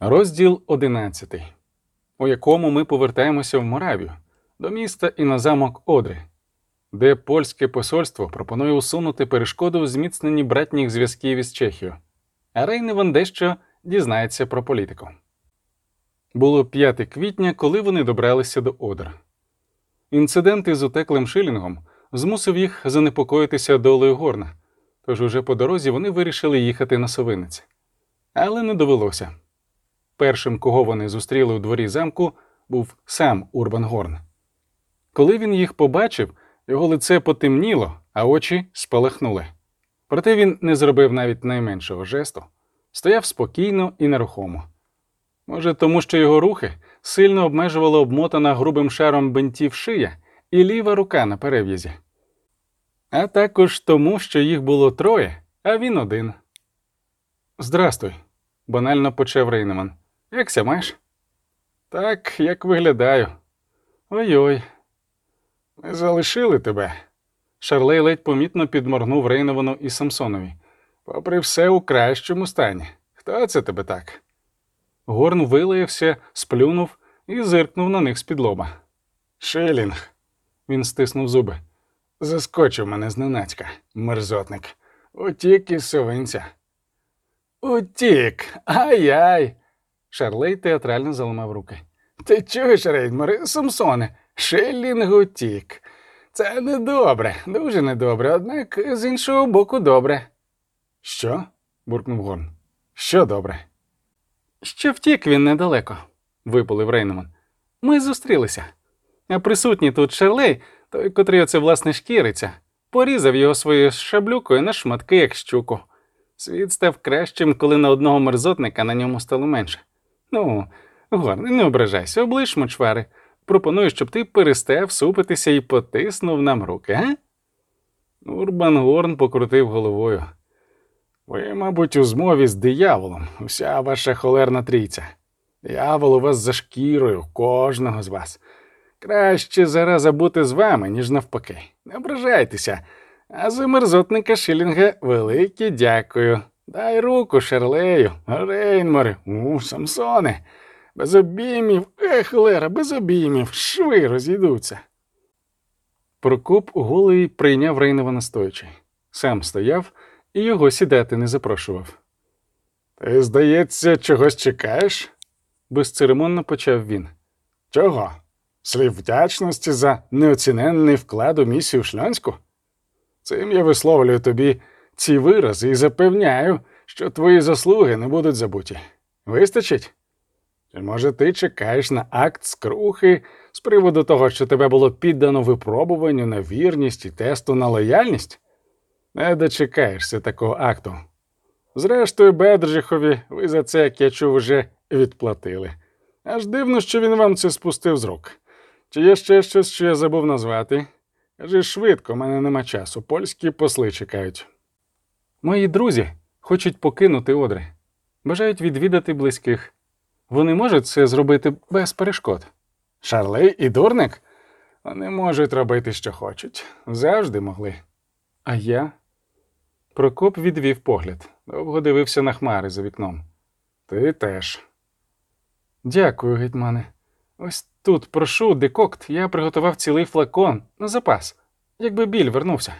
Розділ 11, у якому ми повертаємося в Моравію, до міста і на замок Одри, де польське посольство пропонує усунути перешкоду в зміцненні братніх зв'язків із Чехією, а Рейневан дещо дізнається про політику. Було 5 квітня, коли вони добралися до Одер. Інцидент із утеклим шилінгом змусив їх занепокоїтися долею горна, тож уже по дорозі вони вирішили їхати на Совинець. Але не довелося. Першим, кого вони зустріли у дворі замку, був сам Урбан Горн. Коли він їх побачив, його лице потемніло, а очі спалахнули. Проте він не зробив навіть найменшого жесту, стояв спокійно і нерухомо. Може, тому що його рухи сильно обмежувала обмотана грубим шаром бинтів шия і ліва рука на перев'язі. А також тому, що їх було троє, а він один. Здрастуй, банально почав Рейнеман. Якся маєш? Так, як виглядаю. Ой-ой. Ми залишили тебе. Шарлей ледь помітно підморгнув Рейневану і Самсонові. Попри все у кращому стані. Хто це тебе так? Горн вилаявся, сплюнув і зиркнув на них з-під лоба. Шилінг. Він стиснув зуби. Заскочив мене зненацька, мерзотник. Утік із совинця. Утік. Ай-яй. Шарлей театрально заламав руки. Ти чуєш, Рейдморе, Самсоне, Шелінг утік. Це недобре, дуже недобре, однак з іншого боку добре. Що? буркнув Горн. Що добре? Що втік він недалеко, випалив Рейнеман. Ми зустрілися. А присутній тут Шерлей, той, котрий оце власне шкіриться, порізав його своєю шаблюкою на шматки, як щуку. Світ став кращим, коли на одного мерзотника на ньому стало менше. Ну, Горне, не ображайся, облиш мочвари. Пропоную, щоб ти перестав супитися і потиснув нам руки, а? Урбан Горн покрутив головою. Ви, мабуть, у змові з дияволом, уся ваша холерна трійця. Диявол у вас за шкірою, кожного з вас. Краще зараза бути з вами, ніж навпаки. Не ображайтеся. А за мерзотника Шилінга велике дякую. Дай руку Шерлею, Рейнморе, у, Самсоне. Без обіймів, ех, Лера, без обіймів, шви розійдуться. Прокоп голий прийняв Рейнова настоячи. Сам стояв і його сідати не запрошував. Ти, здається, чогось чекаєш? безцеремонно почав він. Чого? Слів вдячності за неоціненний вклад у місію шльонську? Цим я висловлюю тобі ці вирази і запевняю, що твої заслуги не будуть забуті. Вистачить? Чи може ти чекаєш на акт скрухи з приводу того, що тебе було піддано випробуванню на вірність і тесту на лояльність? Не дочекаєшся такого акту. Зрештою, Бедржихові, ви за це, як я чув, уже відплатили. Аж дивно, що він вам це спустив з рук. Чи є ще щось, що я забув назвати? Кажи швидко, мене нема часу. Польські посли чекають. Мої друзі хочуть покинути одри, бажають відвідати близьких. Вони можуть це зробити без перешкод. Шарлей і дурник? Вони можуть робити, що хочуть. Завжди могли. А я? Прокоп відвів погляд, довго дивився на хмари за вікном. Ти теж. Дякую, гетьмане. Ось тут прошу декокт, я приготував цілий флакон на запас, якби біль вернувся.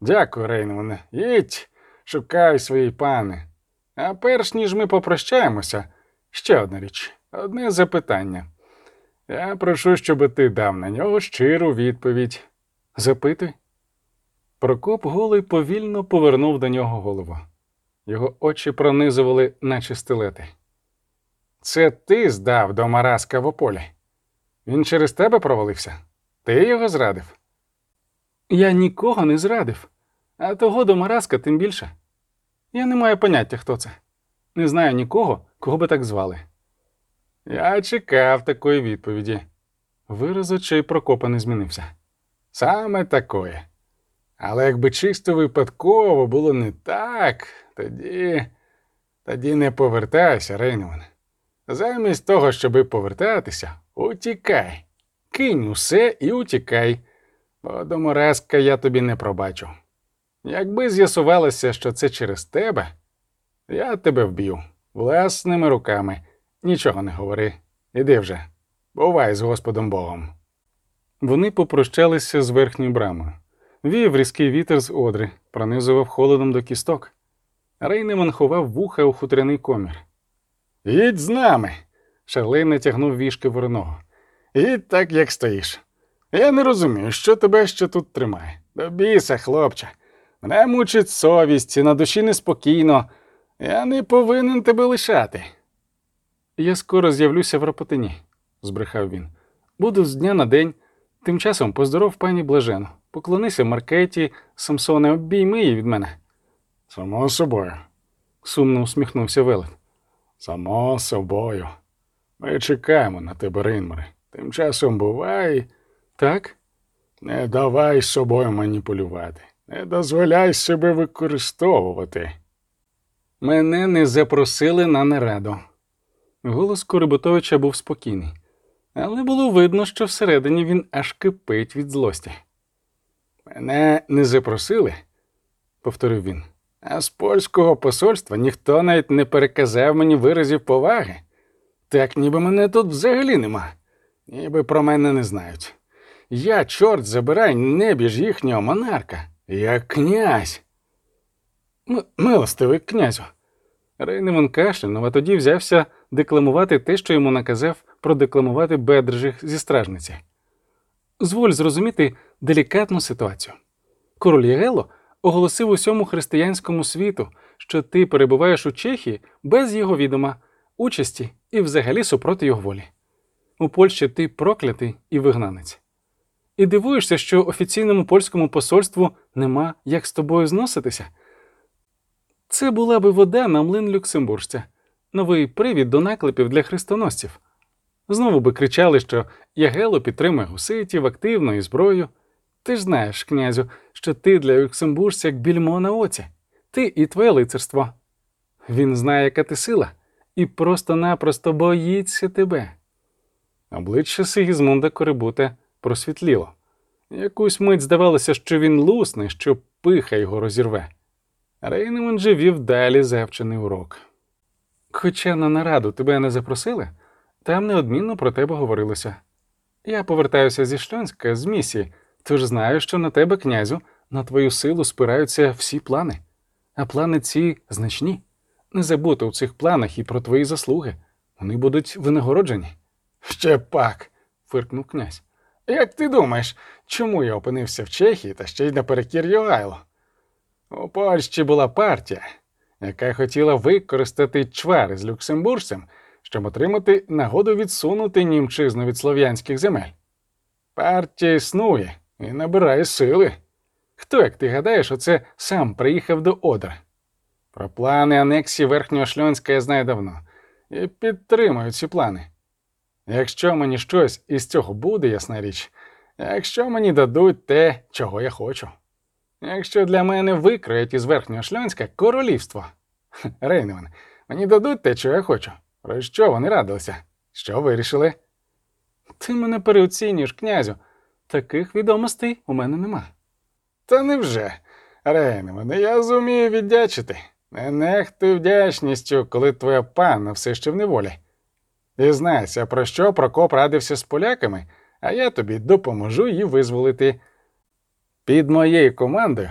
Дякую, Рейнване. Їдь, шукай свої пани. А перш ніж ми попрощаємося, ще одна річ, одне запитання. Я прошу, щоб ти дав на нього щиру відповідь. Запитуй. Прокоп голий повільно повернув до нього голову. Його очі пронизували, наче стилети. Це ти здав до Мараска в ополі. Він через тебе провалився? Ти його зрадив? Я нікого не зрадив, а того до Мараска тим більше. Я не маю поняття, хто це. Не знаю нікого, кого би так звали. Я чекав такої відповіді. Вираз очей Прокопа не змінився. Саме такої. Але якби чисто випадково було не так, тоді. тоді не повертайся, Рейнман. Замість того, щоби повертатися, утікай. Кинь усе і утікай, бо до я тобі не пробачу. Якби з'ясувалося, що це через тебе, я тебе вб'ю. власними руками. Нічого не говори. Іди вже. Бувай з Господом Богом. Вони попрощалися з верхньою брамою. Віяв різкий вітер з одри, пронизував холодом до кісток. Рейнеман ховав вуха у хутряний комір. Їдь з нами. Шарлей натягнув вішки вороного. Їдь так, як стоїш. Я не розумію, що тебе ще тут тримає. До біса, хлопче. Мене мучить совість, на душі неспокійно. Я не повинен тебе лишати. Я скоро з'явлюся в Ропотині, збрехав він. Буду з дня на день. Тим часом поздоров пані Блажену. Поклонися Маркеті, Самсоне, обійми її від мене. Само собою, сумно усміхнувся Велет. Само собою. Ми чекаємо на тебе, Ринмаре. Тим часом бувай. Так? Не давай собою маніпулювати. Не дозволяй себе використовувати. Мене не запросили на нараду. Голос Корибутовича був спокійний, але було видно, що всередині він аж кипить від злості. Мене не запросили, повторив він. А з польського посольства ніхто навіть не переказав мені виразів поваги. Так ніби мене тут взагалі нема, ніби про мене не знають. Я, чорт забирай, небіж їхнього монарка, я князь. М- милостивий князю. Рейневан кашлянув, а тоді взявся декламувати те, що йому наказав продекламувати Бедржих зі стражниці. Зволь зрозуміти делікатну ситуацію. Король Єгело оголосив усьому християнському світу, що ти перебуваєш у Чехії без його відома, участі і взагалі супроти його волі. У Польщі ти проклятий і вигнанець. І дивуєшся, що офіційному польському посольству нема як з тобою зноситися. Це була би вода на млин люксембуржця, новий привід до наклепів для хрестоносців. Знову би кричали, що Ягело підтримує гуситів активно і зброю. Ти ж знаєш, князю, що ти для люксембуржця як більмо на оці, ти і твоє лицарство. Він знає, яка ти сила, і просто-напросто боїться тебе. Обличчя Сигізмунда Корибута просвітліло. Якусь мить здавалося, що він лусне, що пиха його розірве. Рейнеман же вів далі завчений урок. Хоча на нараду тебе не запросили, там неодмінно про тебе говорилося. Я повертаюся зі Шльонська з місії, тож знаю, що на тебе, князю, на твою силу спираються всі плани, а плани ці значні. Не забути у цих планах і про твої заслуги. Вони будуть винагороджені. Ще пак, фиркнув князь. Як ти думаєш, чому я опинився в Чехії та ще й наперекір Йогайло? У Польщі була партія, яка хотіла використати чвари з люксембуржцем, щоб отримати нагоду відсунути німчизну від слов'янських земель. Партія існує і набирає сили. Хто, як ти гадаєш, оце сам приїхав до Одра? Про плани анексії Верхнього Шльонська я знаю давно і підтримую ці плани. Якщо мені щось із цього буде, ясна річ, якщо мені дадуть те, чого я хочу. Якщо для мене викроять із верхнього шльонська королівство. Хе, Рейневан, мені дадуть те, що я хочу. Про що вони радилися? Що вирішили? Ти мене переоцінюєш, князю. Таких відомостей у мене нема. Та невже? Рейневан, я зумію віддячити. Не нехтуй вдячністю, коли твоя панна все ще в неволі. Дізнайся, про що Прокоп радився з поляками, а я тобі допоможу її визволити. Під моєю командою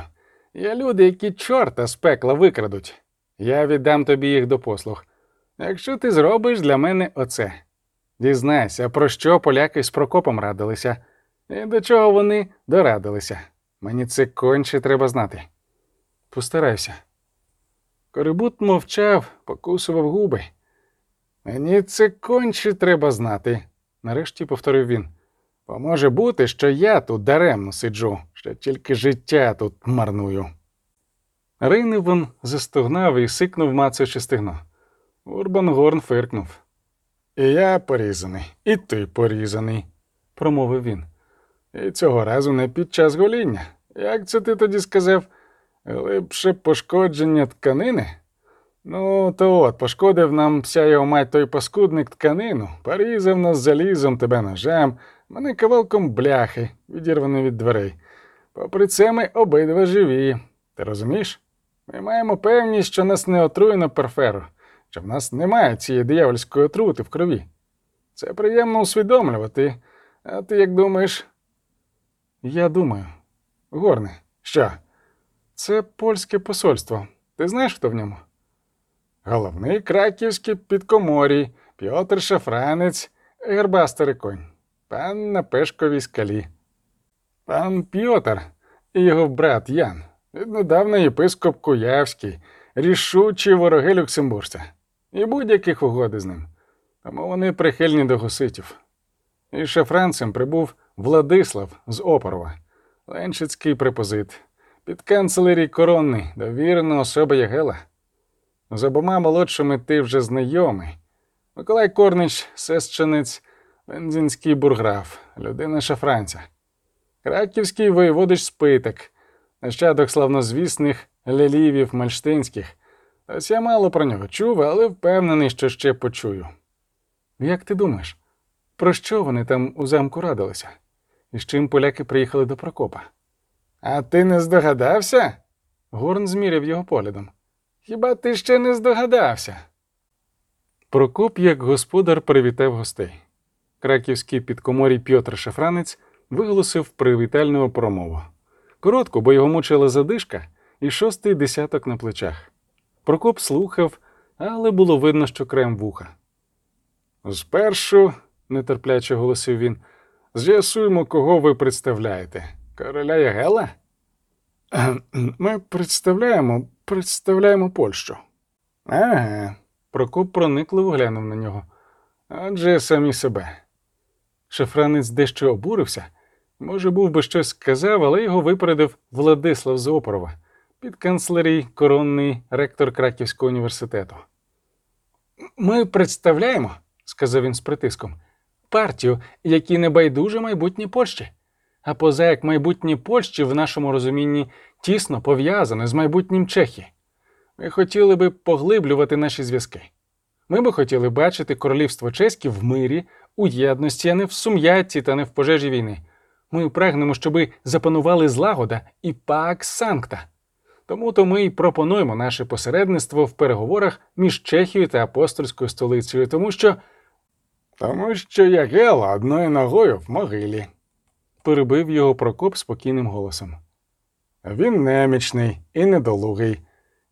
є люди, які чорта з пекла викрадуть. Я віддам тобі їх до послуг. Якщо ти зробиш для мене оце. Дізнайся, про що поляки з Прокопом радилися, і до чого вони дорадилися. Мені це конче треба знати. Постарайся. Корибут мовчав, покусував губи. Мені це конче треба знати, нарешті повторив він. Бо може бути, що я тут даремно сиджу, що тільки життя тут марную. Рейневан застогнав і сикнув мацаючи стегно. Урбан Горн фиркнув. І я порізаний, і ти порізаний, промовив він. І цього разу не під час гоління. Як це ти тоді сказав? Глибше пошкодження тканини? Ну, то от, пошкодив нам вся його мать той паскудник тканину, порізав нас залізом, тебе ножем, мене кавалком бляхи, відірвано від дверей. Попри це ми обидва живі. Ти розумієш? Ми маємо певність, що нас не отруєно перферу. що в нас немає цієї диявольської отрути в крові. Це приємно усвідомлювати. А ти як думаєш? Я думаю. Горне, що? Це польське посольство. Ти знаєш, хто в ньому? Головний краківський підкоморій, Пьотр Шафранець, гербастий конь, пан на пешковій скалі. Пан Пьотр і його брат Ян, віднедавна єпископ Куявський, рішучі вороги люксембуржця і будь-яких угод із ним. Тому вони прихильні до гуситів. І шафранцем прибув Владислав з Опорова, леншицький препозит, підканцелерій коронний, довірена особа Ягела. З обома молодшими ти вже знайомий. Миколай Корнич, сесченець, Вензінський бурграф, людина шафранця, Краківський воєводич Спиток, нащадок славнозвісних лелівів мальштинських. Ось я мало про нього чув, але впевнений, що ще почую. Як ти думаєш, про що вони там у замку радилися? І з чим поляки приїхали до Прокопа? А ти не здогадався? Горн зміряв його поглядом. Хіба ти ще не здогадався? Прокоп, як господар, привітав гостей. Краківський підкоморій Пьотр Шафранець виголосив привітальну промову. Коротко, бо його мучила задишка і шостий десяток на плечах. Прокоп слухав, але було видно, що крем вуха. Спершу, нетерпляче голосив він, з'ясуємо, кого ви представляєте. Короля Ягела? «Ем, Ми представляємо, представляємо Польщу. Ага. Прокоп проникливо глянув на нього. Адже самі себе. Шафранець дещо обурився. Може, був би щось сказав, але його випередив Владислав з Опорова, підканцлерій коронний ректор Краківського університету. Ми представляємо, сказав він з притиском, партію, якій не байдуже майбутнє Польщі. А поза як майбутнє Польщі в нашому розумінні тісно пов'язане з майбутнім Чехії. Ми хотіли би поглиблювати наші зв'язки. Ми би хотіли бачити королівство чеське в мирі, у єдності, а не в сум'ятті та не в пожежі війни. Ми прагнемо, щоби запанували злагода і пак санкта. Тому то ми й пропонуємо наше посередництво в переговорах між Чехією та апостольською столицею, тому що. Тому що Ягела одною ногою в могилі, перебив його Прокоп спокійним голосом. Він немічний і недолугий,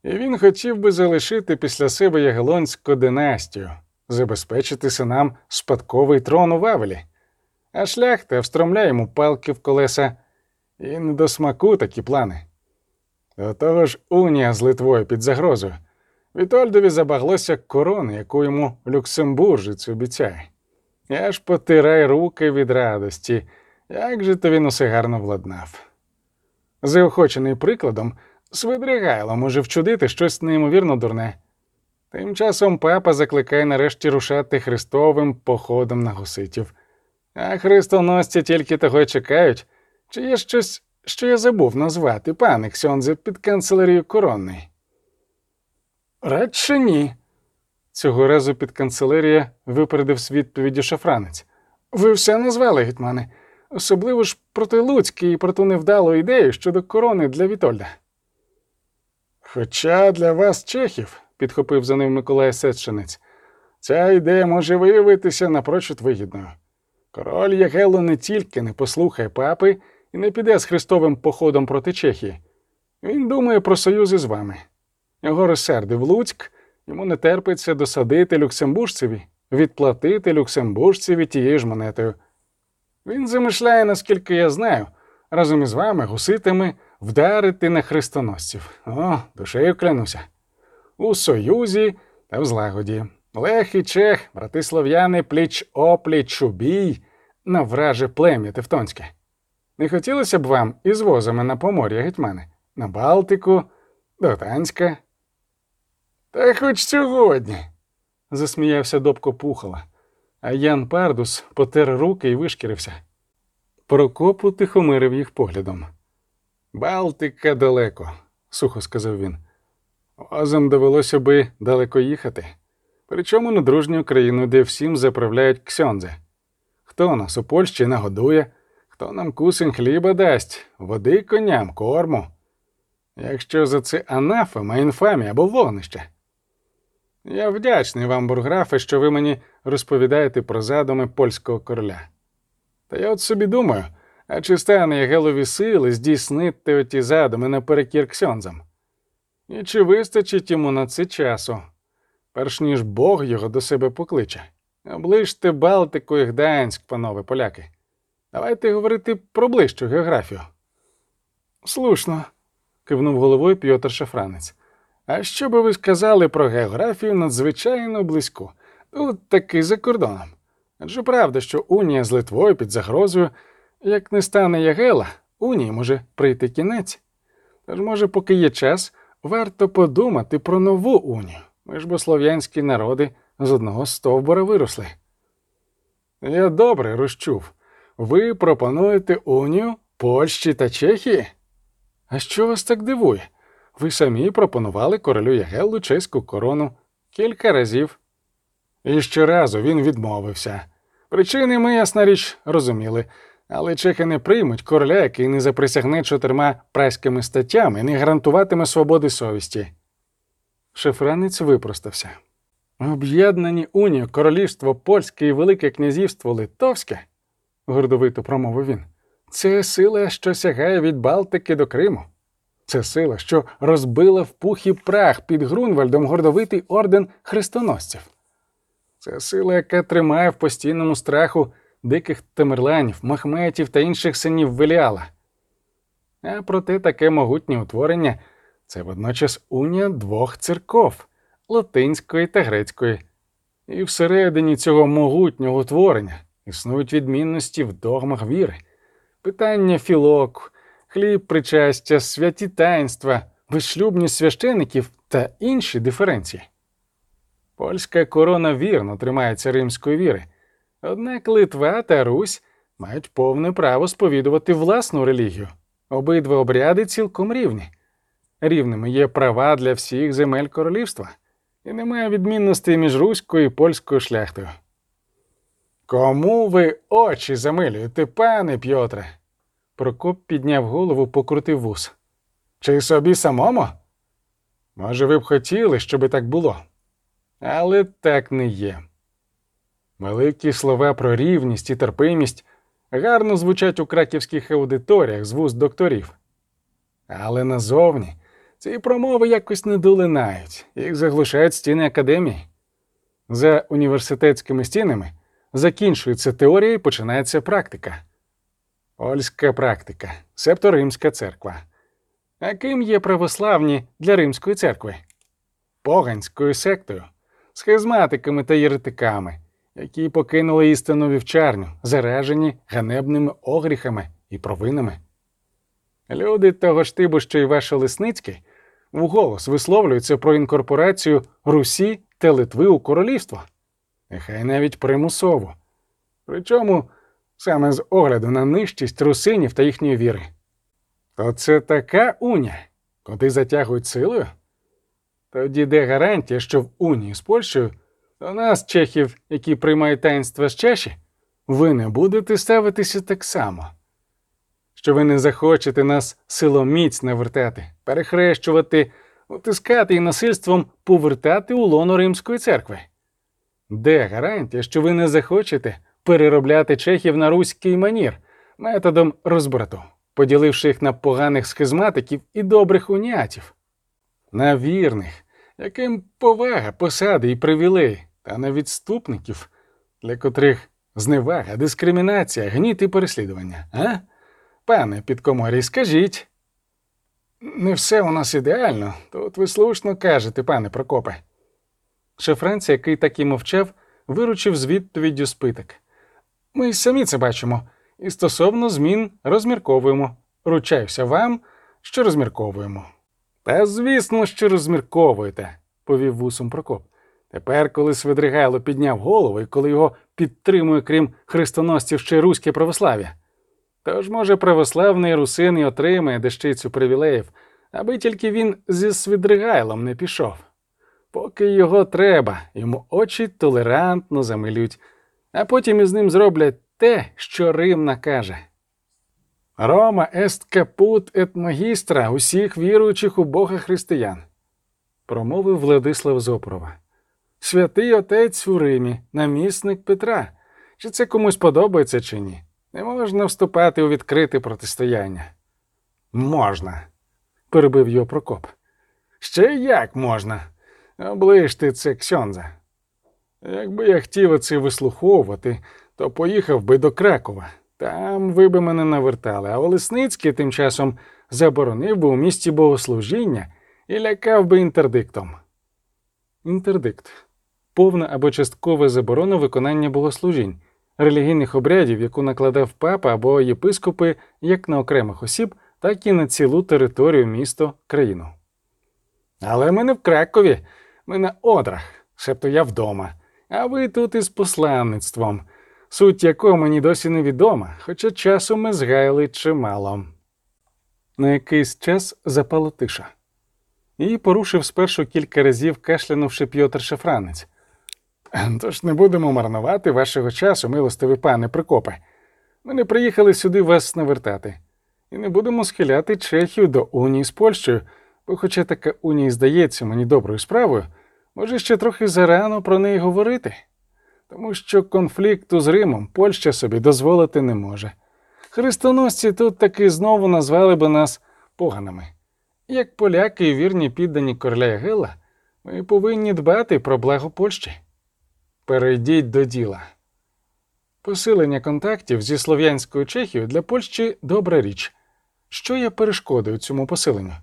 і він хотів би залишити після себе Ягелонську династію, забезпечити синам спадковий трон у Вавелі, а шляхта встромляє йому палки в колеса, і не до смаку такі плани. До того ж, унія з Литвою під загрозою. Вітольдові забаглося корони, яку йому Люксембуржець обіцяє. Я ж потирай руки від радості, як же то він усе гарно владнав. Заохочений прикладом, Свидригайло може вчудити щось неймовірно дурне. Тим часом папа закликає нарешті рушати Христовим походом на гуситів. А хрестоносці тільки того й чекають, чи є щось, що я забув назвати, пане Ксьонзе, під канцелярію коронний. Радше ні. Цього разу під канцелярія випередив з відповіді шафранець. Ви все назвали, гетьмане, особливо ж проти Луцьки і про ту невдалу ідею щодо корони для Вітольда. Хоча для вас, чехів, підхопив за ним Миколай Сетчинець, ця ідея може виявитися напрочуд вигідною. Король Ягело не тільки не послухає папи і не піде з хрестовим походом проти Чехії. Він думає про союзи з вами. Його розсердив Луцьк, йому не терпиться досадити люксембуржцеві, відплатити люксембуржцеві тією ж монетою. Він замишляє, наскільки я знаю, разом із вами, гуситами, вдарити на хрестоносців. О, душею клянуся. У союзі та в злагоді. Лех і Чех, брати слов'яни, пліч опліч у бій плем'я Тевтонське. Не хотілося б вам із возами на помор'я, гетьмани, на Балтику, до Танська? Та хоч сьогодні, засміявся Добко Пухола, а Ян Пардус потер руки і вишкірився. Прокоп утихомирив їх поглядом. Балтика далеко, сухо сказав він. Возом довелося би далеко їхати. Причому на дружню країну, де всім заправляють ксьонзи. Хто нас у Польщі нагодує, хто нам кусень хліба дасть, води коням, корму. Якщо за це анафема, інфамія або вогнище. Я вдячний вам, бурграфе, що ви мені розповідаєте про задуми польського короля. Та я от собі думаю, а чи стане Ягелові сили здійснити оті задуми наперекір ксьонзам? І чи вистачить йому на це часу, перш ніж Бог його до себе покличе? Оближте Балтику і Гданськ, панове поляки. Давайте говорити про ближчу географію. Слушно, кивнув головою Пьотр Шафранець. А що би ви сказали про географію надзвичайно близьку, тут таки за кордоном? Адже правда, що Унія з Литвою під загрозою, як не стане Ягела, Унії може прийти кінець. Тож, може, поки є час, варто подумати про нову Унію. Ми ж бо слов'янські народи з одного стовбура виросли. Я добре розчув. Ви пропонуєте Унію Польщі та Чехії? А що вас так дивує? Ви самі пропонували королю Ягеллу чеську корону кілька разів. І щоразу він відмовився. Причини ми, ясна річ, розуміли, але чехи не приймуть короля, який не заприсягне чотирма праськими статтями не гарантуватиме свободи совісті. Шефранець випростався. Об'єднані унією королівство Польське і Велике князівство Литовське, гордовито промовив він. Це сила, що сягає від Балтики до Криму. Це сила, що розбила в пух і прах під Грунвальдом гордовитий орден хрестоносців. Це сила, яка тримає в постійному страху диких тамерланів, махметів та інших синів Веліала. А проте таке могутнє утворення це водночас унія двох церков латинської та грецької. І всередині цього могутнього утворення існують відмінності в догмах віри, питання філоку, хліб причастя, святі таїнства, безшлюбність священиків та інші диференції. Польська корона вірно тримається римської віри, однак Литва та Русь мають повне право сповідувати власну релігію. Обидва обряди цілком рівні. Рівними є права для всіх земель королівства, і немає відмінностей між руською і польською шляхтою. Кому ви очі замилюєте, пане Пьотре? Прокоп підняв голову, покрутив вус. Чи собі самому? Може, ви б хотіли, щоби так було, але так не є. Великі слова про рівність і терпимість гарно звучать у краківських аудиторіях з вуст докторів. Але назовні ці промови якось не долинають, їх заглушають стіни академії. За університетськими стінами закінчується теорія і починається практика. Польська практика, себто Римська церква. А ким є православні для Римської церкви? Поганською сектою, схизматиками та єретиками, які покинули істинну вівчарню, заражені ганебними огріхами і провинами. Люди того ж типу, що й ваше Лисницький, вголос висловлюються про інкорпорацію Русі та Литви у королівство, нехай навіть примусово. Причому саме з огляду на нижчість русинів та їхньої віри. То це така уня, куди затягують силою? Тоді де гарантія, що в унії з Польщею до нас, чехів, які приймають таїнства з чаші, ви не будете ставитися так само, що ви не захочете нас силоміць навертати, перехрещувати, утискати і насильством повертати у лоно Римської церкви. Де гарантія, що ви не захочете переробляти чехів на руський манір методом розбрату, поділивши їх на поганих схизматиків і добрих уніатів, на вірних, яким повага, посади і привілеї, та на відступників, для котрих зневага, дискримінація, гніт і переслідування, а? Пане підкоморій, скажіть. Не все у нас ідеально, тут ви слушно кажете, пане Прокопе. Шефранці, який так і мовчав, виручив з відповіддю спиток. Ми й самі це бачимо, і стосовно змін розмірковуємо. Ручаюся вам, що розмірковуємо. Та звісно, що розмірковуєте, повів вусом Прокоп. Тепер, коли Свидригайло підняв голову і коли його підтримує, крім хрестоносців, ще руське православ'я. Тож, може, православний русин і отримає дещицю привілеїв, аби тільки він зі Свидригайлом не пішов. Поки його треба, йому очі толерантно замилють, а потім із ним зроблять те, що Рим накаже. Рома ест капут ет магістра усіх віруючих у Бога християн, промовив Владислав Зопрова. Святий отець у Римі, намісник Петра. Чи це комусь подобається, чи ні? Не можна вступати у відкрите протистояння. Можна, перебив його Прокоп. Ще як можна? Оближ ти це Ксьонза. Якби я хотів оце вислуховувати, то поїхав би до Кракова. Там ви би мене навертали, а Олесницький тим часом заборонив би у місті богослужіння і лякав би інтердиктом. Інтердикт повна або часткова заборона виконання богослужінь, релігійних обрядів, яку накладав папа або єпископи як на окремих осіб, так і на цілу територію місто, країну. Але ми не в Кракові, ми на одрах, себто я вдома, а ви тут із посланництвом, суть якого мені досі невідома, хоча часу ми згаяли чимало. На якийсь час запала тиша. Її порушив спершу кілька разів кашлянувши Пьотр Шафранець. Тож не будемо марнувати вашого часу, милостивий пане Прикопе. Ми не приїхали сюди вас навертати, і не будемо схиляти Чехію до унії з Польщею, бо, хоча така унія здається мені доброю справою, може ще трохи зарано про неї говорити, тому що конфлікту з Римом Польща собі дозволити не може. Хрестоносці тут таки знову назвали би нас поганими. Як поляки і вірні піддані короля Ягела, ми повинні дбати про благо Польщі. Перейдіть до діла. Посилення контактів зі Слов'янською Чехією для Польщі добра річ. Що є перешкодою цьому посиленню?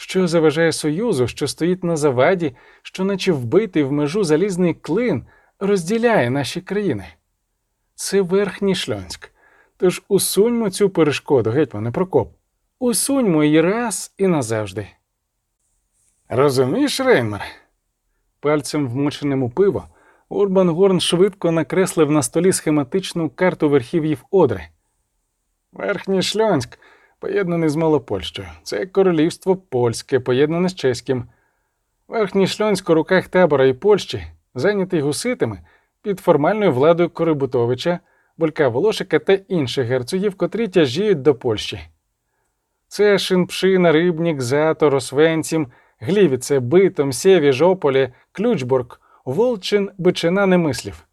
Що заважає Союзу, що стоїть на заваді, що, наче вбитий в межу залізний клин, розділяє наші країни? Це верхній шльонськ. Тож усуньмо цю перешкоду, гетьмане Прокоп. Усуньмо її раз і назавжди. Розумієш, Рейнмер? Пальцем вмоченим у пиво, Урбан Горн швидко накреслив на столі схематичну карту верхів'їв Одри. Верхній Шльонськ поєднаний з Малопольщею. Це королівство польське, поєднане з чеським. Верхній Шльонськ у руках табора і Польщі, зайнятий гуситами під формальною владою Корибутовича, Булька Волошика та інших герцогів, котрі тяжіють до Польщі. Це Шинпшина, Рибнік, Зато, Росвенцім, Глівіце, Битом, Сєві, Жополі, Ключбург, Волчин, Бичина не мислів.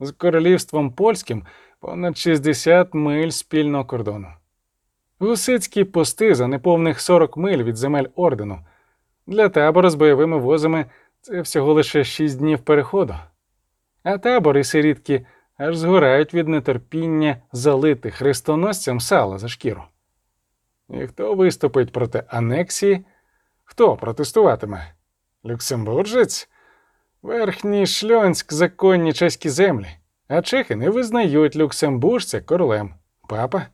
З королівством польським понад 60 миль спільного кордону. Гусицькі пости за неповних 40 миль від земель ордену. Для табору з бойовими возами це всього лише 6 днів переходу. А табори сирітки аж згорають від нетерпіння залити хрестоносцям сала за шкіру. І хто виступить проти анексії? Хто протестуватиме? Люксембуржець? Верхній шльонськ законні чеські землі, а чехи не визнають люксембуржця королем. Папа?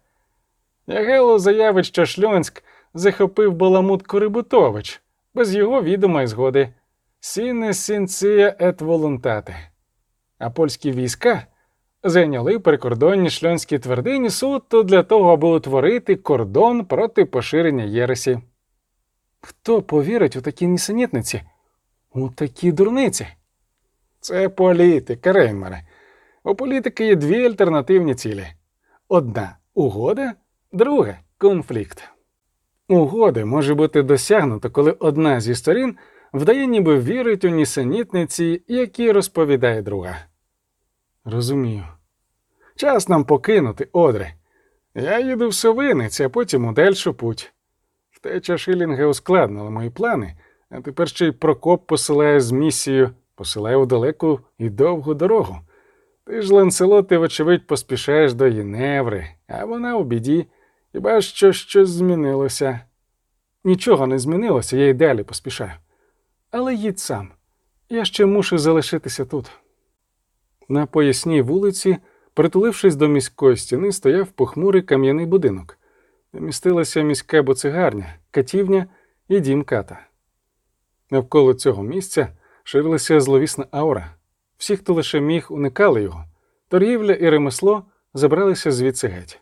Ягело заявить, що Шльонськ захопив Баламут Корибутович без його відомої згоди. Сіне сінція ет волонтати. А польські війська зайняли прикордонні шльонські твердині суто для того, аби утворити кордон проти поширення Єресі. Хто повірить у такі нісенітниці? У такі дурниці? Це політика, Рейнмере. У політики є дві альтернативні цілі: одна угода, друга конфлікт. Угоди може бути досягнуто, коли одна зі сторін вдає, ніби вірить у нісенітниці, які розповідає друга. Розумію. Час нам покинути, Одре. Я їду в Совинець, а потім у дальшу путь. Втеча Шилінга ускладнила мої плани, а тепер ще й Прокоп посилає з місією, посилає у далеку і довгу дорогу. Ти ж, Ланселоте, вочевидь, поспішаєш до Єневри, а вона у біді, хіба що щось змінилося. Нічого не змінилося, я й далі поспішаю. Але їдь сам. Я ще мушу залишитися тут. На поясній вулиці, притулившись до міської стіни, стояв похмурий кам'яний будинок, містилася міська буцигарня, катівня і дім ката. Навколо цього місця ширилася зловісна аура. Всі, хто лише міг, уникали його. Торгівля і ремесло забралися звідси геть.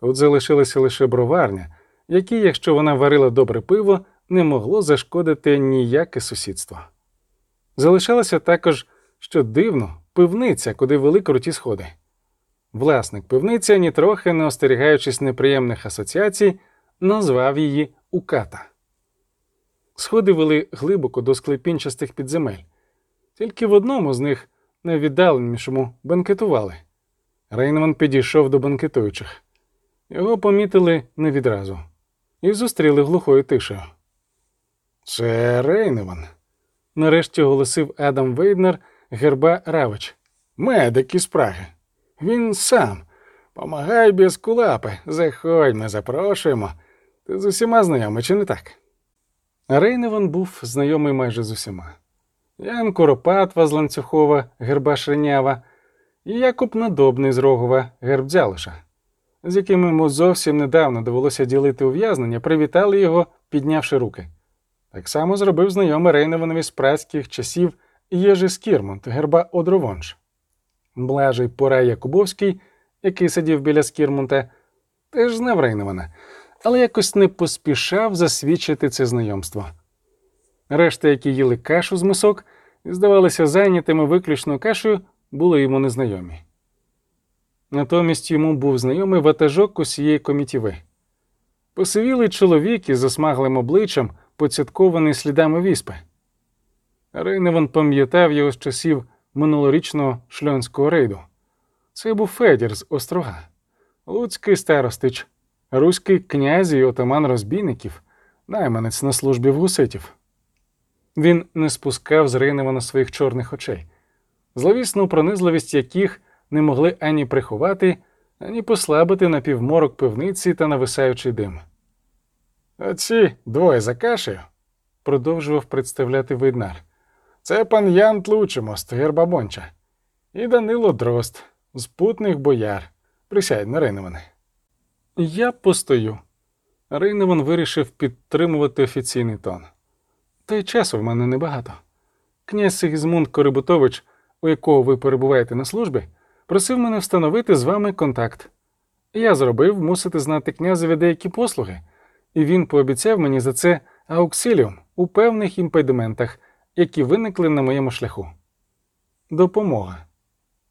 Тут залишилася лише броварня, якій, якщо вона варила добре пиво, не могло зашкодити ніяке сусідство. Залишалося також, що дивно, пивниця, куди вели круті сходи. Власник пивниці, нітрохи не остерігаючись неприємних асоціацій, назвав її Уката. Сходи вели глибоко до склепінчастих підземель. Тільки в одному з них найвіддаленішому банкетували. Рейнман підійшов до банкетуючих. Його помітили не відразу і зустріли глухою тишею. Це Рейневан, нарешті оголосив Адам Вейднер герба Равич. Медик із Праги. Він сам. Помагай без кулапи. Заходь, ми запрошуємо. Ти з усіма знайомий, чи не так? Рейневан був знайомий майже з усіма. Ян Коропатва з Ланцюхова, герба Шринява, і Якуб Надобний з Рогова, герб Дзялиша, з якими йому зовсім недавно довелося ділити ув'язнення, привітали його, піднявши руки. Так само зробив знайомий Рейневанові з працьких часів Єжи Скірмонт, герба Одровонж. Блажий Порай Якубовський, який сидів біля Скірмонта, теж знав Рейневана, але якось не поспішав засвідчити це знайомство. Решта, які їли кашу з мисок здавалися зайнятими виключно кашею, були йому незнайомі. Натомість йому був знайомий ватажок усієї комітіви. Посивілий чоловік із засмаглим обличчям, поцяткований слідами віспи. Рейневан пам'ятав його з часів минулорічного шльонського рейду. Це був Федір з острога, Луцький старостич, руський князь і отаман розбійників, найманець на службі в гуситів. Він не спускав з Рейневана своїх чорних очей, зловісну пронизливість яких не могли ані приховати, ані послабити на півморок пивниці та нависаючий дим. Оці двоє за кашею, продовжував представляти Вейднар. Це пан Ян Тлучимост, герба Бонча, і Данило Дрозд, з путних бояр. Присядь на Рейневане. Я постою. Рейневан вирішив підтримувати офіційний тон. Та й часу в мене небагато. Князь Сигізмунд Корибутович, у якого ви перебуваєте на службі, просив мене встановити з вами контакт. Я зробив, мусите знати князеві деякі послуги, і він пообіцяв мені за це ауксиліум у певних імпедиментах, які виникли на моєму шляху. Допомога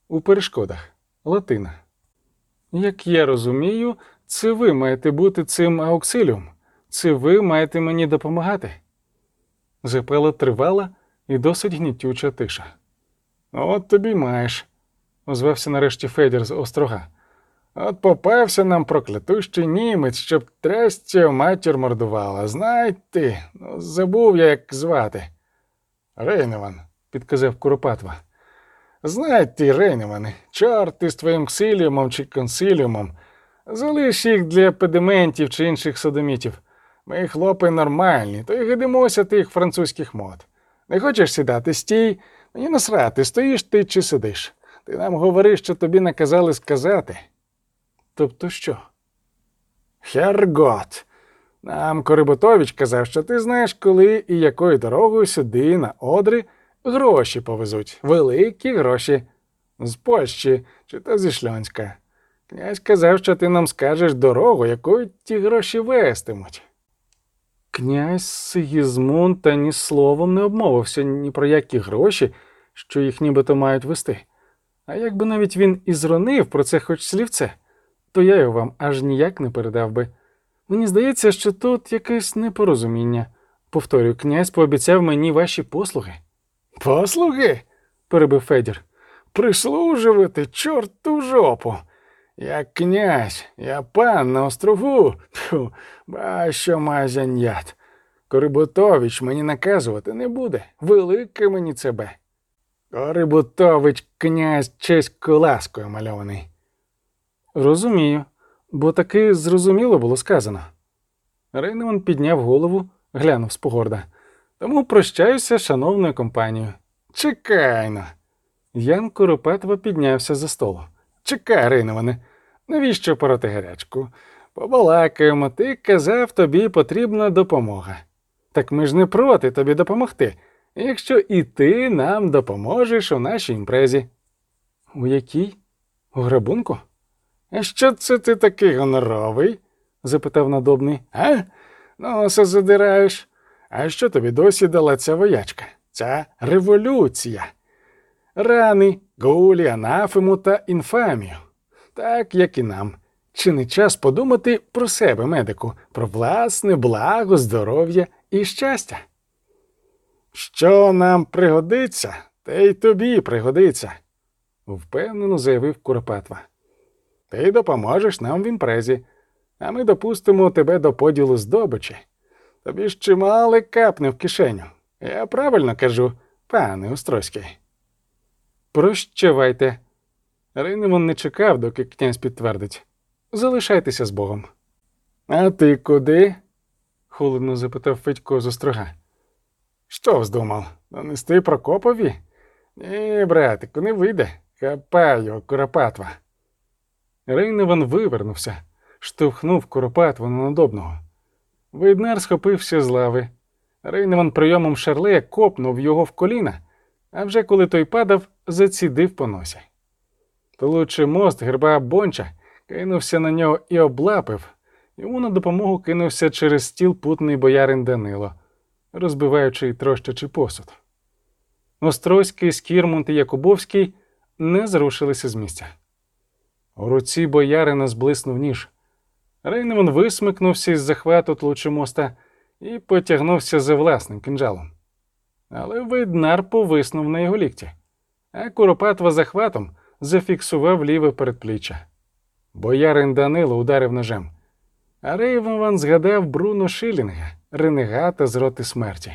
у перешкодах Латина. Як я розумію, це ви маєте бути цим ауксиліум, це ви маєте мені допомагати. Запела тривала і досить гнітюча тиша. От тобі маєш, озвався нарешті Федір з острога. От попався нам проклятущий німець, щоб трясця матір мордувала. Знай ти, ну, забув я, як звати. Рейневан, підказав Куропатва. Знай ти, Рейневане, чорти з твоїм ксиліумом чи консиліумом. Залиш їх для педиментів чи інших содомітів. Ми хлопи нормальні, то й гидимося тих французьких мод. Не хочеш сідати, стій, мені насрати, стоїш ти чи сидиш. Ти нам говори, що тобі наказали сказати. Тобто що? Хергот. Нам Корибутович казав, що ти знаєш, коли і якою дорогою сюди, на Одри, гроші повезуть, великі гроші. З Польщі чи то зі Шльонська. Князь казав, що ти нам скажеш дорогу, якою ті гроші вестимуть. Князь Сигізмунд ні словом не обмовився ні про які гроші, що їх нібито мають вести. А якби навіть він і зронив про це хоч слівце, то я його вам аж ніяк не передав би. Мені здається, що тут якесь непорозуміння. Повторюю, князь пообіцяв мені ваші послуги. Послуги? перебив Федір. Прислужувати чорту жопу. Я князь, я пан на острову. Тьфу, ба що мазянят. Корибутович мені наказувати не буде. Велике мені цебе. Корибутович князь чеською ласкою мальований. Розумію, бо таки зрозуміло було сказано. Рейнеман підняв голову, глянув з погорда. Тому прощаюся, шановною компанією. Чекайно. Ян Коропетва піднявся за столу. Чекай, Рейневане, навіщо пороти гарячку? Побалакаємо, ти казав, тобі потрібна допомога. Так ми ж не проти тобі допомогти, якщо і ти нам допоможеш у нашій імпрезі. У якій? У грабунку? Що це ти такий гоноровий? запитав надобний. А? Носа задираєш. А що тобі досі дала ця воячка? Ця революція. Рани, гулі, анафему та інфамію. Так, як і нам. Чи не час подумати про себе, медику, про власне благо, здоров'я і щастя? Що нам пригодиться, Та й тобі пригодиться, впевнено заявив Куропатва. Ти допоможеш нам в імпрезі, а ми допустимо тебе до поділу здобичі. Тобі ж чимало капне в кишеню. Я правильно кажу, пане Острозький. Прощавайте. Рейневан не чекав, доки князь підтвердить. Залишайтеся з Богом. А ти куди? холодно запитав Федько з острога. Що вздумав? Донести Прокопові? Ні, братику, не вийде. Хапай Куропатва. Рейневан вивернувся, штовхнув Куропатву на надобного. Виднар схопився з лави. Рейневан прийомом шарлея копнув його в коліна, а вже коли той падав, зацідив по носі. Толучи мост герба Бонча кинувся на нього і облапив. Йому на допомогу кинувся через стіл путний боярин Данило, розбиваючи й трощачи посуд. Острозький, Скірмунт і Якубовський не зрушилися з місця. У руці боярина зблиснув ніж. Рейневан висмикнувся із захвату тлучу моста і потягнувся за власним кинджалом. Але виднар повиснув на його лікті, а Куропатва захватом зафіксував ліве передпліччя. Боярин Данило ударив ножем, а Рейвен згадав Бруно Шилінга, ренегата з роти смерті.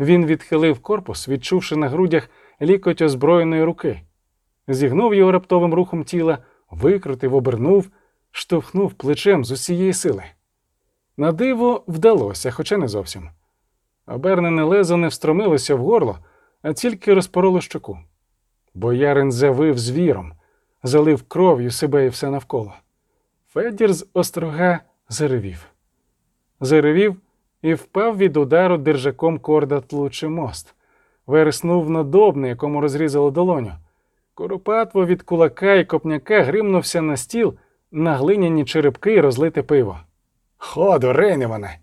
Він відхилив корпус, відчувши на грудях лікоть озброєної руки, зігнув його раптовим рухом тіла, викрутив, обернув, штовхнув плечем з усієї сили. На диво вдалося, хоча не зовсім. Обернене лезо не встромилося в горло, а тільки розпороло щоку. Боярин завив звіром, залив кров'ю себе і все навколо. Федір з острога заревів. Заревів і впав від удару держаком корда тлучий мост, вереснув на якому розрізало долоню. Куропатво від кулака і копняка гримнувся на стіл на глиняні черепки і розлите пиво. Ходу, Рейневане!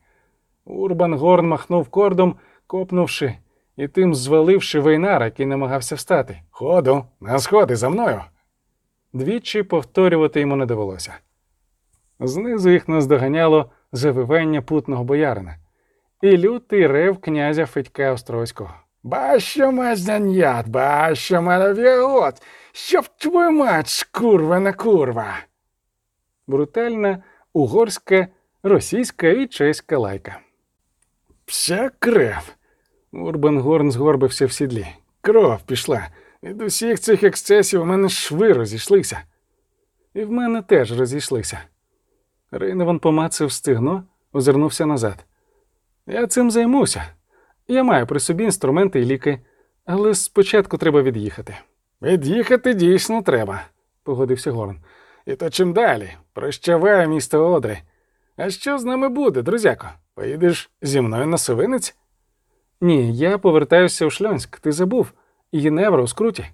Урбан Горн махнув кордом, копнувши, і тим зваливши вейнара, який намагався встати. Ходу, на сходи за мною. Двічі повторювати йому не довелося. Знизу їх наздоганяло завивання путного боярина і лютий рев князя Федька Острозького. Бащо мазанят, бащо маловігот, щоб твою мать шкурва курва. Брутальна угорська, російська і чеська лайка. Вся крев. Урбан Горн згорбився в сідлі. Кров пішла. Від усіх цих ексцесів у мене шви розійшлися. І в мене теж розійшлися. Рейневан помацав стигно, озирнувся назад. Я цим займуся. Я маю при собі інструменти і ліки, але спочатку треба від'їхати. Від'їхати дійсно треба, погодився Горн. І то чим далі. Прощавай, місто Одри. А що з нами буде, друзяко? Поїдеш зі мною на совинець? Ні, я повертаюся у Шльонськ, ти забув. Єневра у скруті.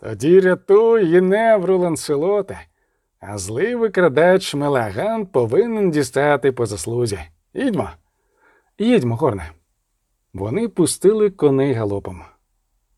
Тоді рятуй Єневру, Ланселоте. А злий викрадач Мелаган повинен дістати по заслузі. Їдьмо. Їдьмо, Горне. Вони пустили коней галопом.